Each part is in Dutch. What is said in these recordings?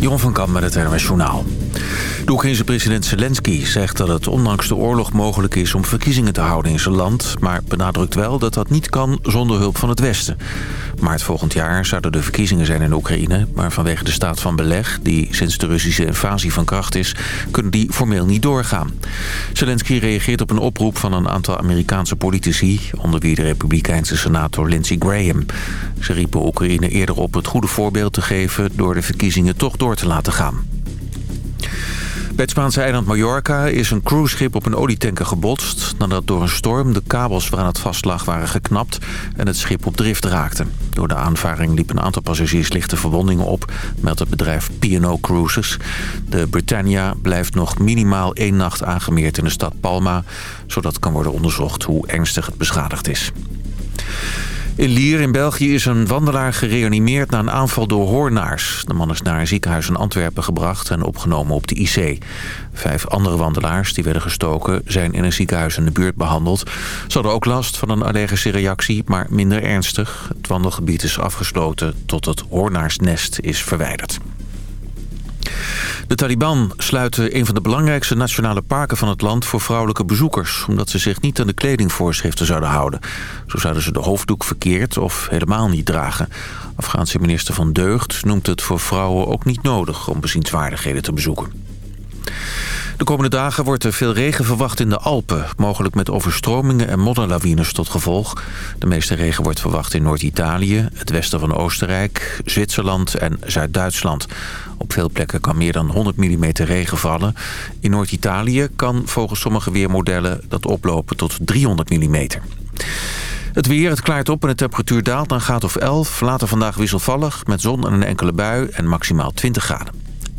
Jeroen van Kamp met het NRS Journaal. Oekraïnse president Zelensky zegt dat het ondanks de oorlog mogelijk is om verkiezingen te houden in zijn land... maar benadrukt wel dat dat niet kan zonder hulp van het Westen. Maart volgend jaar zouden de verkiezingen zijn in Oekraïne... maar vanwege de staat van beleg, die sinds de Russische invasie van kracht is... kunnen die formeel niet doorgaan. Zelensky reageert op een oproep van een aantal Amerikaanse politici... onder wie de republikeinse senator Lindsey Graham. Ze riepen Oekraïne eerder op het goede voorbeeld te geven... door de verkiezingen toch door te laten gaan. Bij het Spaanse eiland Mallorca is een cruiseschip op een olietanker gebotst... nadat door een storm de kabels waaraan het vast lag waren geknapt... en het schip op drift raakte. Door de aanvaring liep een aantal passagiers lichte verwondingen op... meldt het bedrijf P&O Cruises. De Britannia blijft nog minimaal één nacht aangemeerd in de stad Palma... zodat kan worden onderzocht hoe ernstig het beschadigd is. In Lier in België is een wandelaar gereanimeerd na een aanval door hoornaars. De man is naar een ziekenhuis in Antwerpen gebracht en opgenomen op de IC. Vijf andere wandelaars die werden gestoken zijn in een ziekenhuis in de buurt behandeld. Ze hadden ook last van een allergische reactie, maar minder ernstig. Het wandelgebied is afgesloten tot het hoornaarsnest is verwijderd. De Taliban sluiten een van de belangrijkste nationale parken van het land voor vrouwelijke bezoekers... omdat ze zich niet aan de kledingvoorschriften zouden houden. Zo zouden ze de hoofddoek verkeerd of helemaal niet dragen. Afghaanse minister van Deugd noemt het voor vrouwen ook niet nodig om bezienswaardigheden te bezoeken. De komende dagen wordt er veel regen verwacht in de Alpen. Mogelijk met overstromingen en modderlawines tot gevolg. De meeste regen wordt verwacht in Noord-Italië, het westen van Oostenrijk, Zwitserland en Zuid-Duitsland. Op veel plekken kan meer dan 100 mm regen vallen. In Noord-Italië kan volgens sommige weermodellen dat oplopen tot 300 mm. Het weer, het klaart op en de temperatuur daalt naar graad of 11. Later vandaag wisselvallig met zon en een enkele bui en maximaal 20 graden.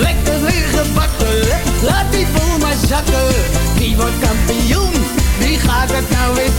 Lekker weer gebakken, laat die boel maar zakken. Wie wordt kampioen? Wie gaat het nou weer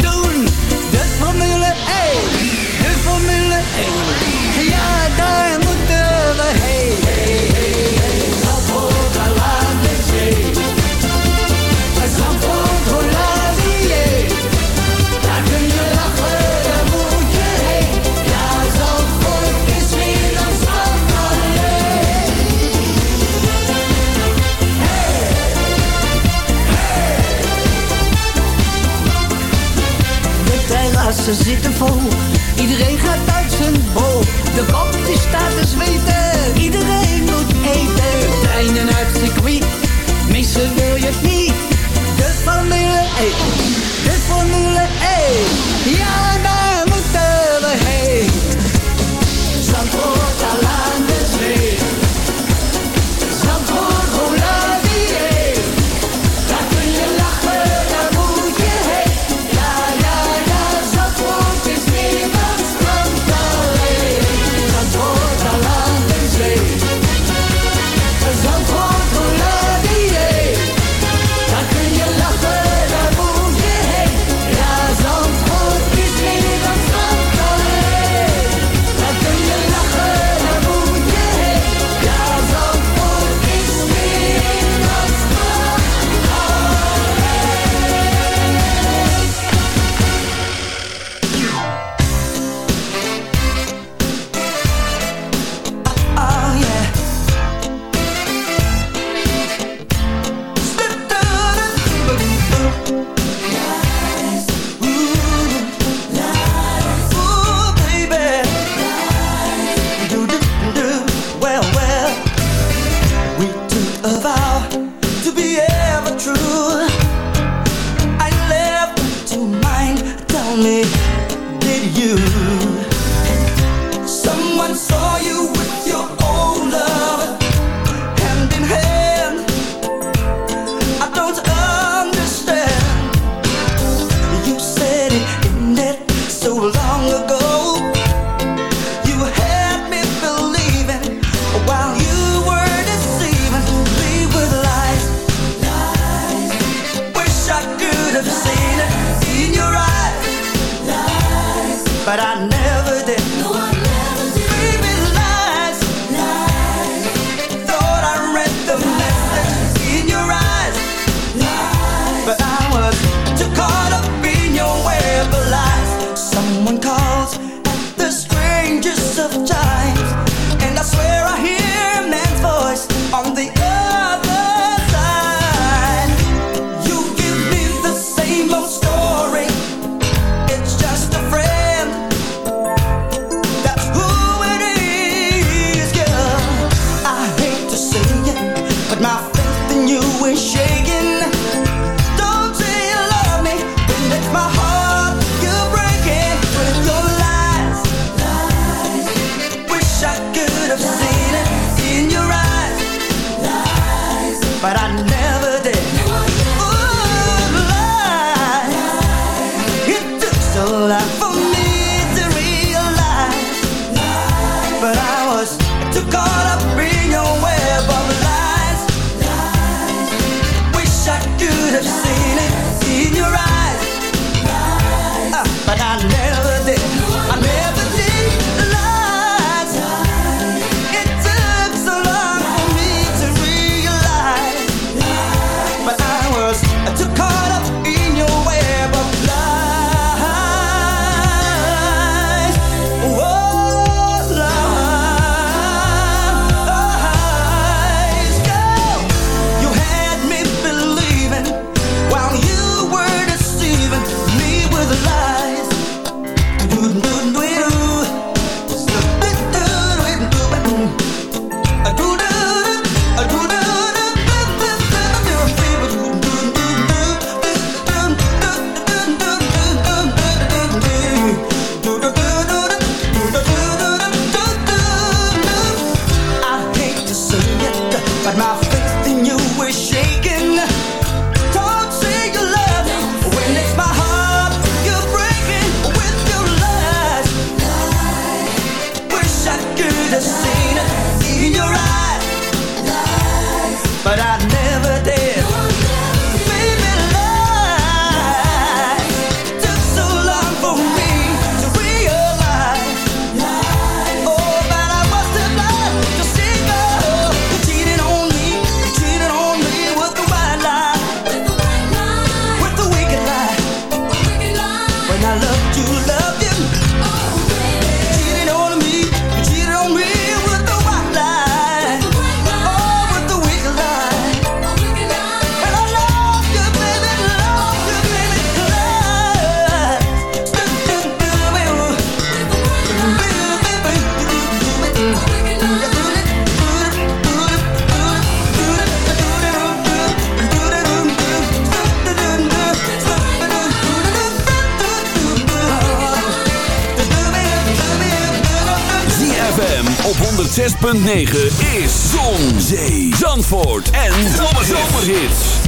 Ze zitten vol. Iedereen gaat uit zijn bol. De kop die staat te zweten. Iedereen moet eten. Treinen uit circuit. Missen wil je niet. De Formule 1. De Formule 1. Ja, daar moeten we heen. Zandvoort, 106.9 is Zon, Zee, Zandvoort en Zomerhits.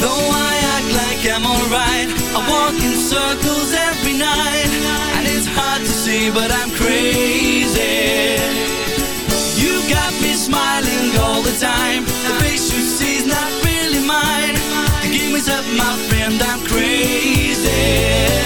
Though I act like I'm alright, I walk in circles every night. And it's hard to see, but I'm crazy. smiling all the time. The face you see is not really mine. The game is up, my friend, I'm crazy.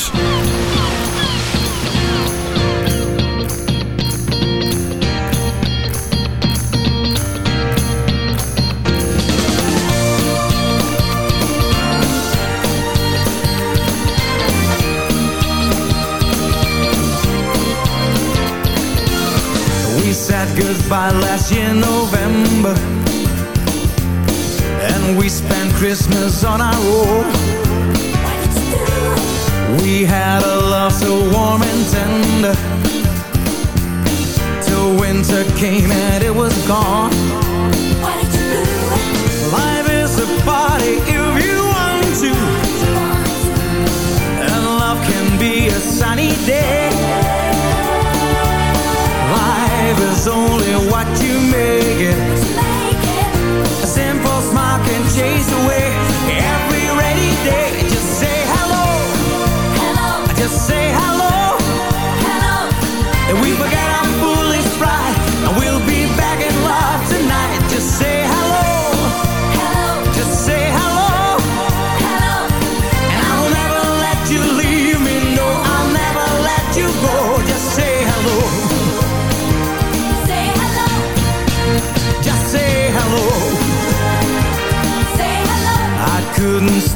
winter came and it was gone. What you? Life is a party if you want to. And love can be a sunny day. Life is only what you make it. A simple smile can chase away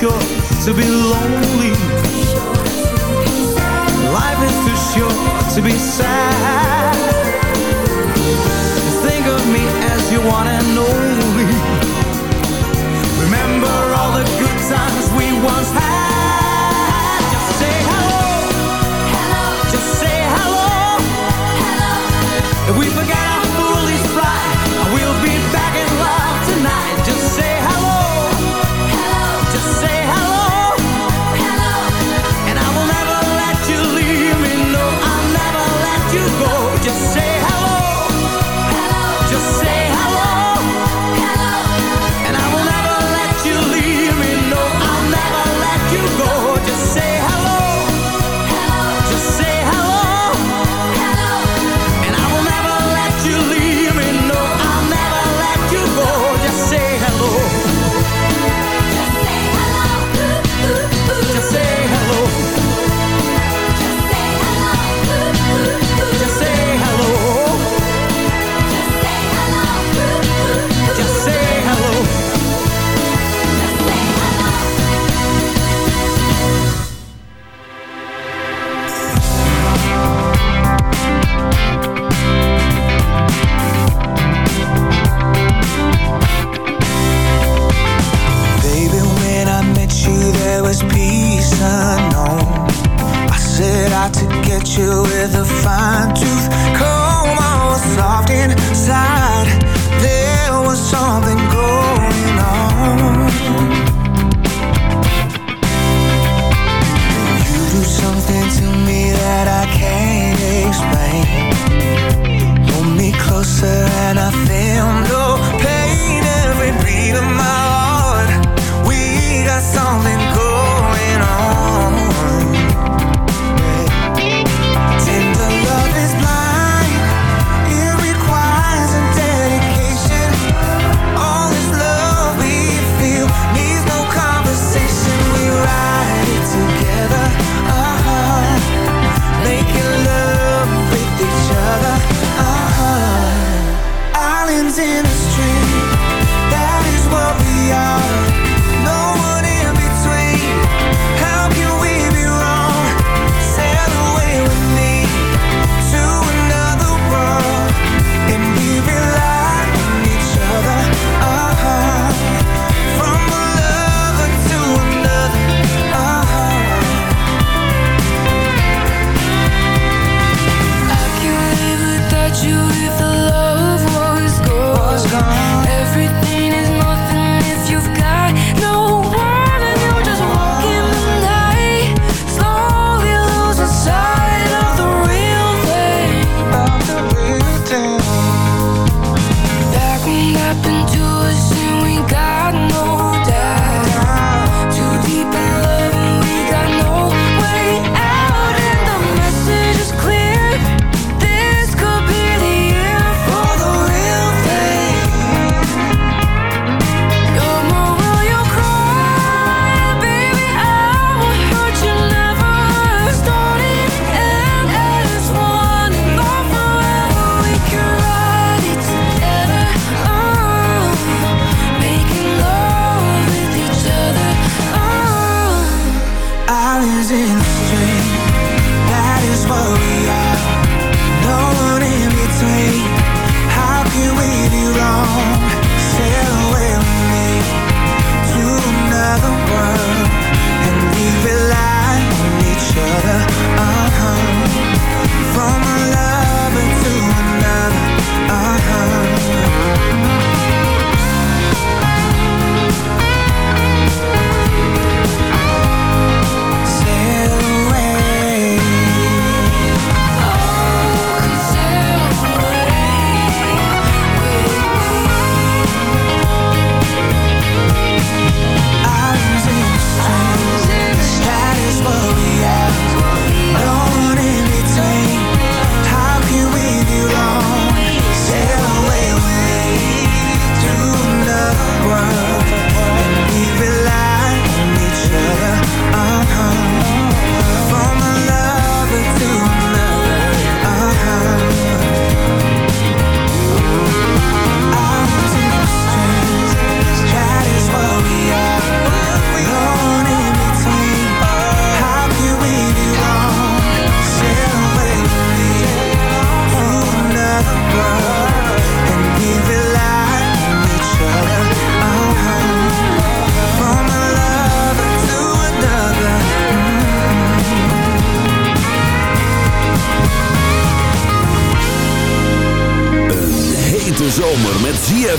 short to be lonely. Life is too short to be sad. Think of me as you want and only. Remember all the good times we once had.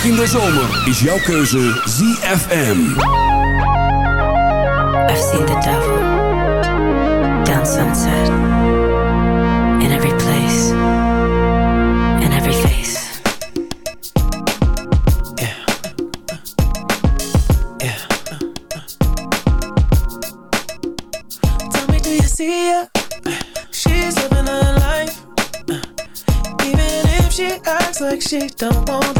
Ook in de zomer is jouw keuze ZFM. I've seen the devil down sunset in every place, in every face. Tell me, do you see her? She's living her life. Even if she acts like she don't want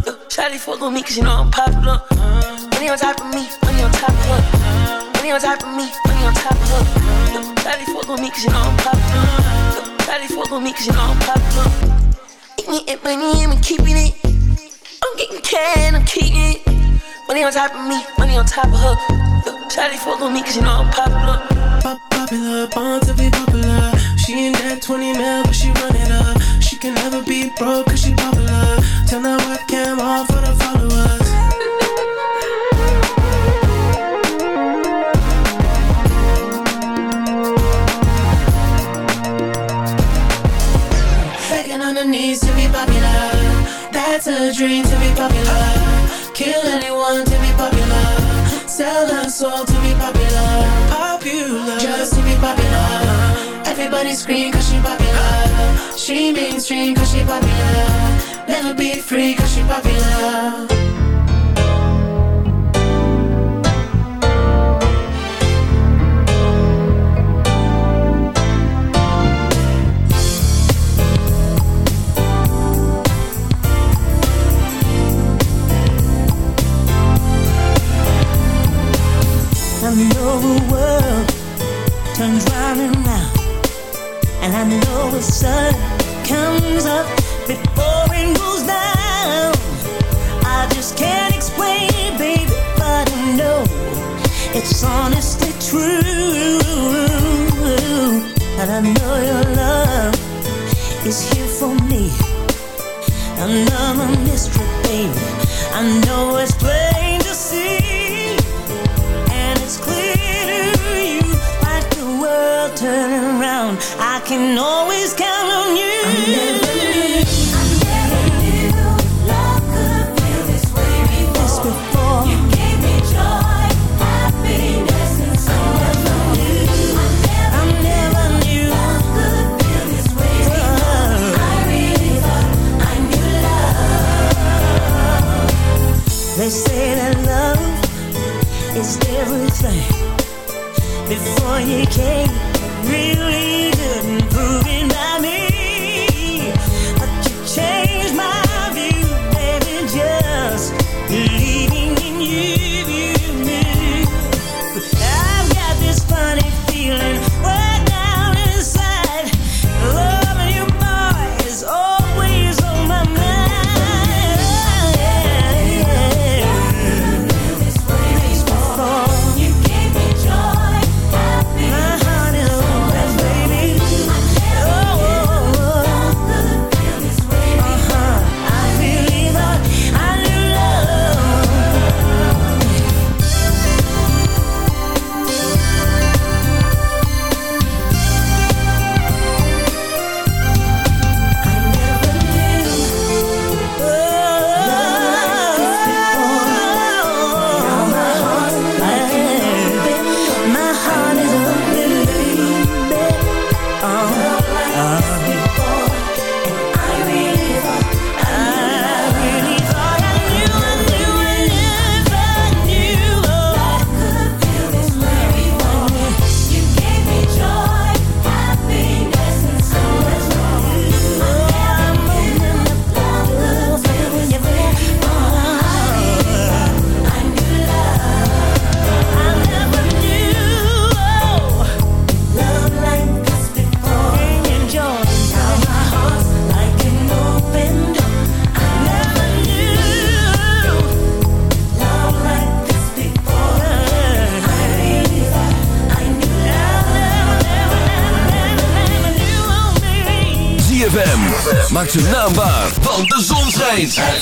Daddy fuck with me cause you know I'm popular. Money on top of me, money on top of her. Money on top of me, money on top of her. Daddy fuck with me cause you know I'm popular. Daddy fuck with me cause you know I'm popular. Eating it, money, I'm keeping it. I'm getting can, I'm keeping it. Money on top of me, money on top of her. Shawty fuck with me cause you know I'm popular. Pop popular, born to be popular. She ain't that 20 mil, but she run it up. She can never be broke cause she popular. Turn that webcam on for the followers. Begging on her knees to be popular. That's a dream to be popular. Kill anyone to be popular. Sell her soul to be popular. Popular. Just to be popular. Everybody scream cause she popular. She mainstream cause she popular. Never be free cause she popular.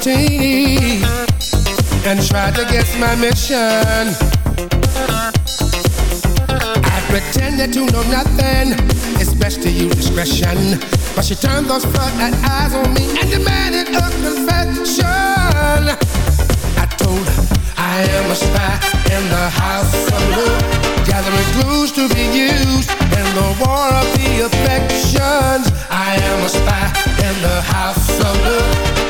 Martini and tried to guess my mission. I pretended to know nothing. It's best to use discretion. But she turned those floodlight eyes on me and demanded a confession. I told her I am a spy in the house of love, gathering clues to be used in the war of the affections. I am a spy in the house of love.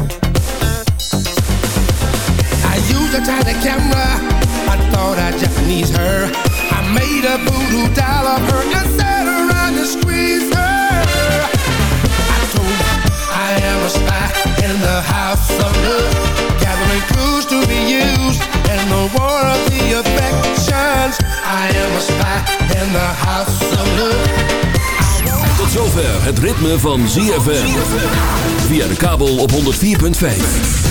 Camera. I thought her. I made a doll of her her. I told I am a spy in the house to the war of the. I am a spy in the house. Tot zover het ritme van ZFM. Via de kabel op 104.5.